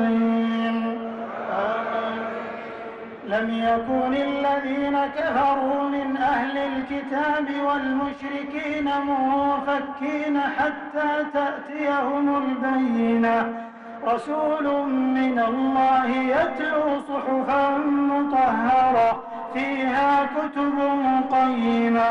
آمين لم يكن الذين كفروا من أهل الكتاب والمشركين منفكين حتى تأتيهم البينة. رسول من الله يتلو صحفا مطهرة فيها كتب قيمة.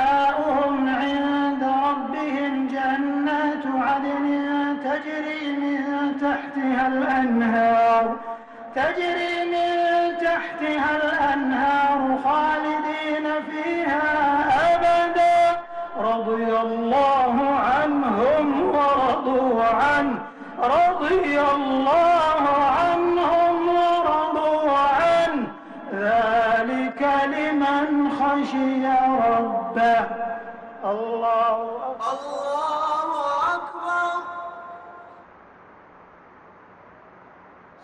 الأنهار. تجري من تحتها الأنهار خالدين فيها أبدا. رضي الله عنهم ورضوا عنه. رضي الله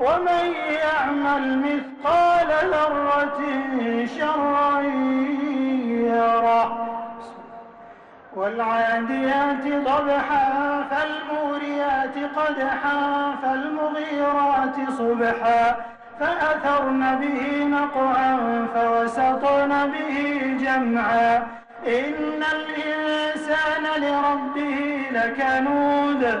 ومن يعمل مثقال ذرة شرا يره. والعاديات ضبحا فالموريات قدحا فالمغيرات صبحا. فأثرن به نقعا فوسطن به جمعا. إن الإنسان لربه لكنود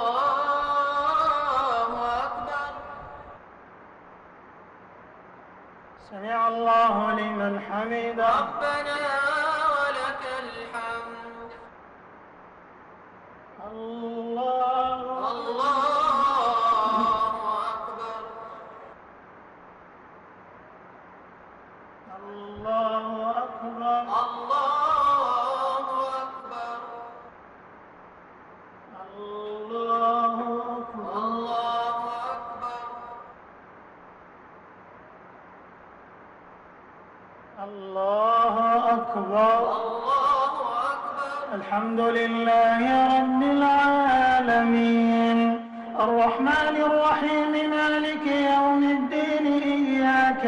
الله لمن حمده. ربنا ولك الحمد. الله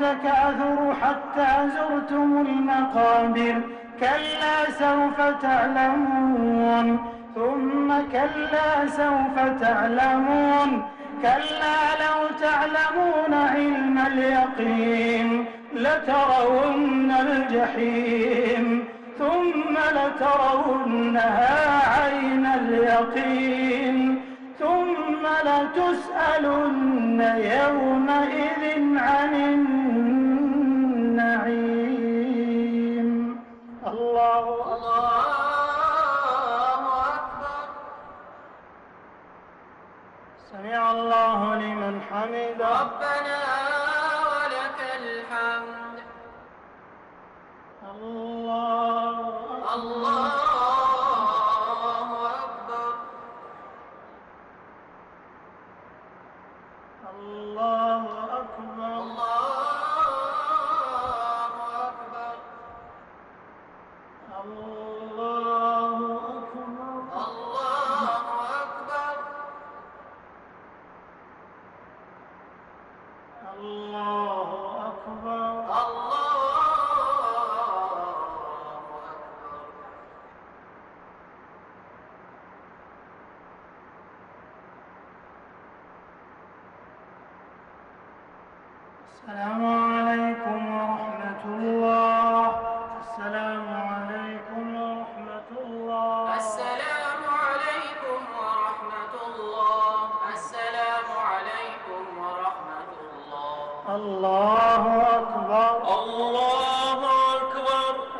التكاثر حتى زرتم المقابر. كلا سوف تعلمون. ثم كلا سوف تعلمون. كلا لو تعلمون علم اليقين لترون الجحيم. ثم لترونها عين اليقين. ثم لتسألن يومئذ عن النعيم الله الله أكبر. سمع الله لمن حمده. ربنا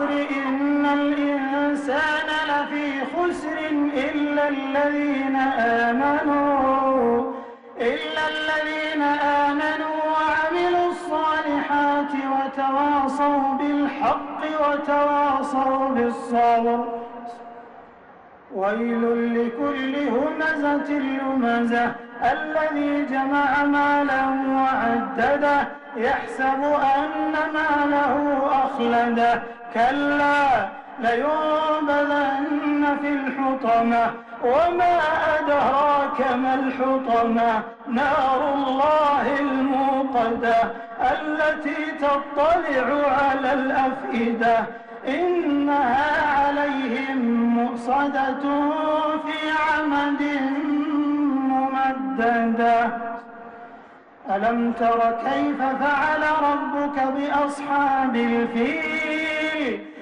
والعصر إن الإنسان لفي خسر إلا الذين آمنوا إلا الذين آمنوا وعملوا الصالحات وتواصوا بالحق وتواصوا بالصبر. ويل لكل همزة لمزة الذي جمع مالا وعدده يحسب أن ماله أخلده. كلا لينبذن في الحطمة وما أدراك ما الحطمة نار الله الموقدة التي تطلع على الأفئدة. إنها عليهم مؤصدة في عمد ممددة. ألم تر كيف فعل ربك بأصحاب الفيل؟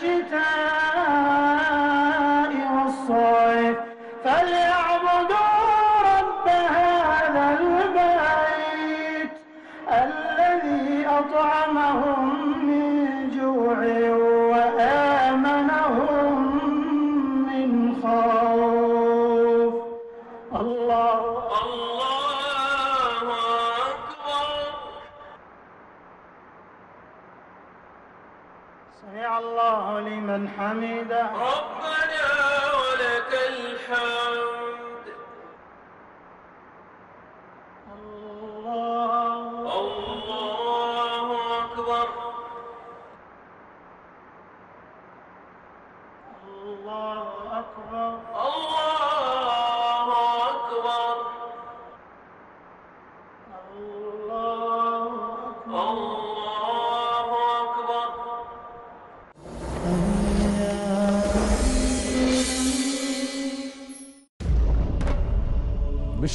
Krishna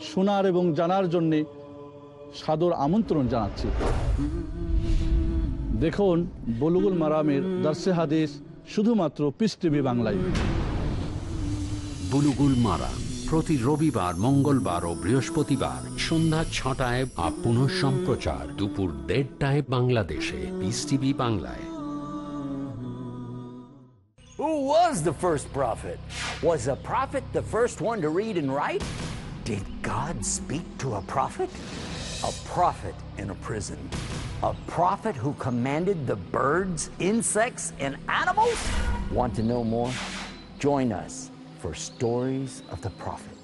শোনার এবং জানার জন্যে সাদর আমন্ত্রণ জানাচ্ছি দেখুন বলুগুল মারামের দর্শে হাদিস শুধুমাত্র পিস টিভি বাংলায় বুলুগুল মারা প্রতি রবিবার মঙ্গলবার ও বৃহস্পতিবার সন্ধ্যা ছটায় বা পুনঃ সম্প্রচার দুপুর দেড়টায় বাংলাদেশে পিস টিভি বাংলায় Who was the first prophet? Was a prophet the first one to read and write? Did God speak to a prophet? A prophet in a prison. A prophet who commanded the birds, insects, and animals? Want to know more? Join us for Stories of the Prophet.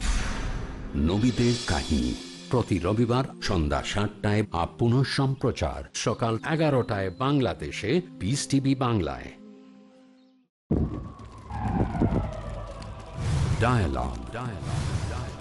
নবীদের কাহিনী প্রতি রবিবার সন্ধ্যা সাতটায় বা পুনঃ সম্প্রচার সকাল এগারোটায় বাংলাদেশে পিস টিভি বাংলায় Dialogue. Dialogue.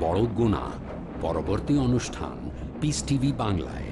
বড় গুণা পরবর্তী অনুষ্ঠান পিস টিভি বাংলায়।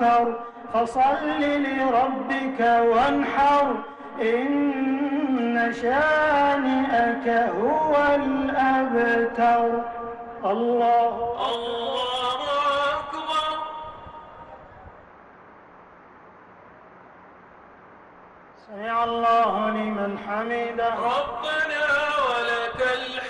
الكوثر فصل لربك وانحر. إن شانئك هو الأبتر. الله الله أكبر. سمع الله لمن حمده. ربنا ولك الحمد.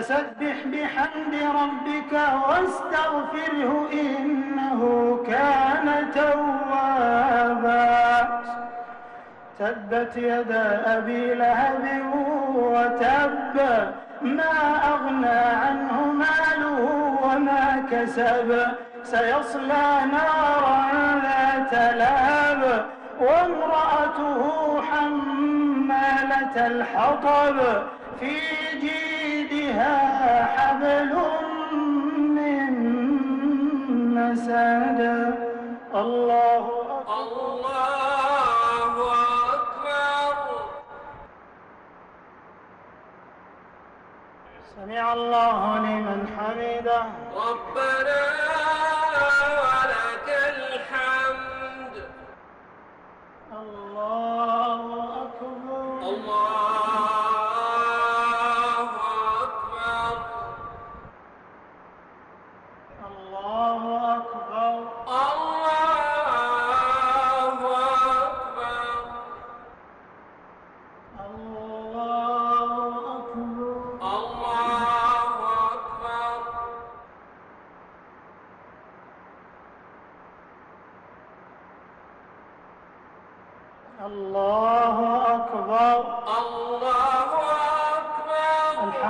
فسبح بحمد ربك واستغفره إنه كان توابا. تبت يدا أبي لهب وتب ما أغنى عنه ماله وما كسب. سيصلى نارا ذات لهب وامرأته حمالة الحطب. في جيدها حبل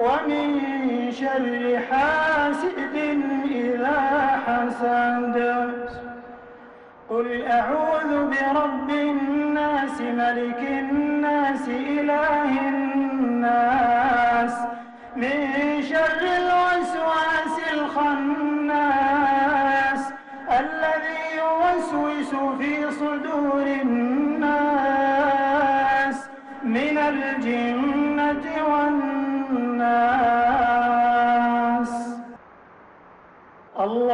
ومن شر حاسد إذا حسد. قل أعوذ برب الناس ملك الناس إله الناس. من شر الوسواس الخناس.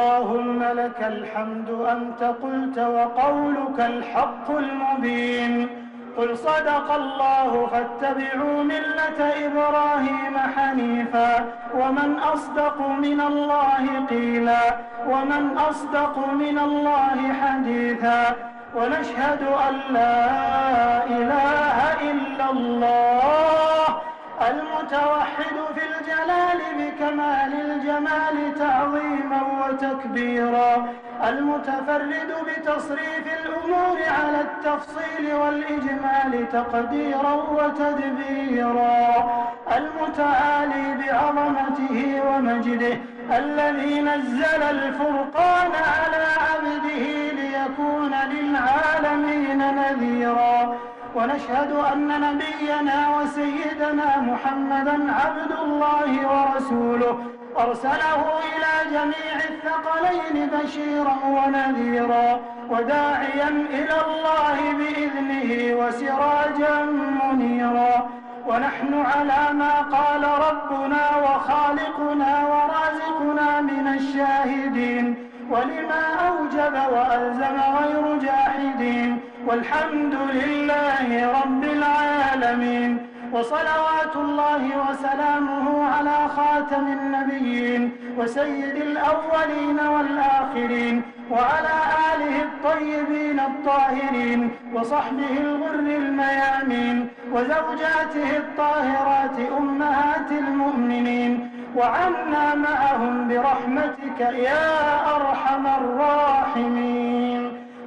اللهم لك الحمد أنت قلت وقولك الحق المبين. قل صدق الله فاتبعوا ملة إبراهيم حنيفا. ومن أصدق من الله قيلا. ومن أصدق من الله حديثا. ونشهد أن لا إله إلا الله. المتوحد في الجلال بكمال الجمال تعظيما وتكبيرا. المتفرد بتصريف الأمور على التفصيل والإجمال تقديرا وتدبيرا. المتعالي بعظمته ومجده الذي نزل الفرقان على عبده ليكون للعالمين نذيرا. ونشهد أن نبينا وسيدنا محمدا عبد الله ورسوله. أرسله إلى جميع الثقلين بشيرا ونذيرا وداعيا إلى الله بإذنه وسراجا منيرا. ونحن على ما قال ربنا وخالقنا ورازقنا من الشاهدين. ولما أوجب وألزم غير جاحدين. والحمد لله رب العالمين وصلوات الله وسلامه على خاتم النبيين وسيد الأولين والآخرين وعلى آله الطيبين الطاهرين وصحبه الغر الميامين وزوجاته الطاهرات أمهات المؤمنين وعنا معهم برحمتك يا أرحم الراحمين.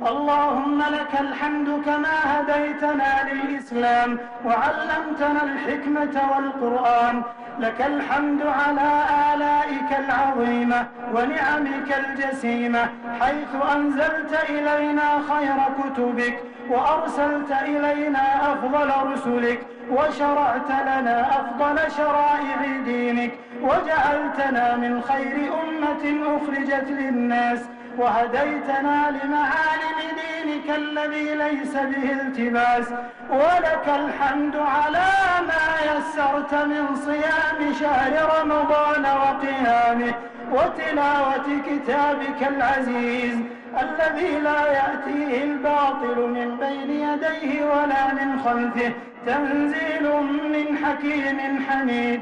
اللهم لك الحمد كما هديتنا للإسلام وعلمتنا الحكمة والقرآن. لك الحمد على آلائك العظيمة ونعمك الجسيمة. حيث أنزلت إلينا خير كتبك وأرسلت إلينا أفضل رسلك وشرعت لنا أفضل شرائع دينك وجعلتنا من خير أمة أخرجت للناس. وهديتنا لمعالم دينك الذي ليس به التباس ولك الحمد على ما يسرت من صيام شهر رمضان وقيامه وتلاوة كتابك العزيز الذي لا يأتيه الباطل من بين يديه ولا من خلفه تنزيل من حكيم حميد.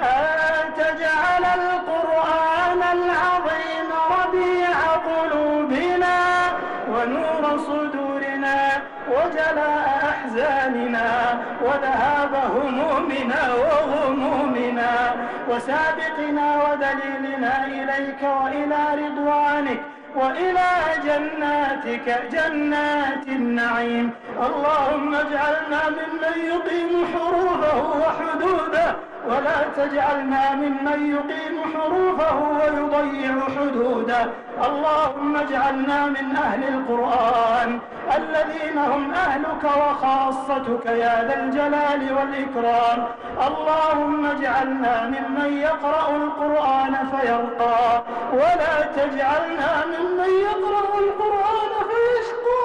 أن تجعل القرآن العظيم ربيع قلوبنا ونور صدورنا وجلاء أحزاننا وذهاب همومنا وغمومنا وسابقنا ودليلنا إليك وإلى رضوانك وإلى جناتك جنات النعيم. اللهم اجعلنا ممن يقيم حروفه وحدوده ولا تجعلنا ممن يقيم حروفه ويضيع حدوده. اللهم اجعلنا من أهل القرآن الذين هم أهلك وخاصتك يا ذا الجلال والإكرام. اللهم اجعلنا ممن يقرأ القرآن فيرقى. ولا تجعلنا ممن يقرأ القرآن فيشقى.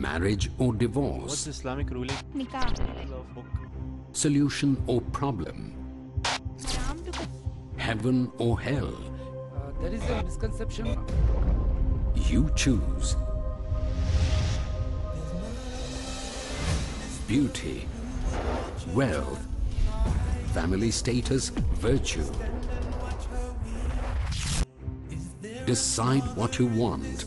Marriage or divorce? What's Islamic ruling? Nikah. Solution or problem? Heaven or hell? there is a misconception. You choose. Beauty, wealth, family status, virtue. Decide what you want.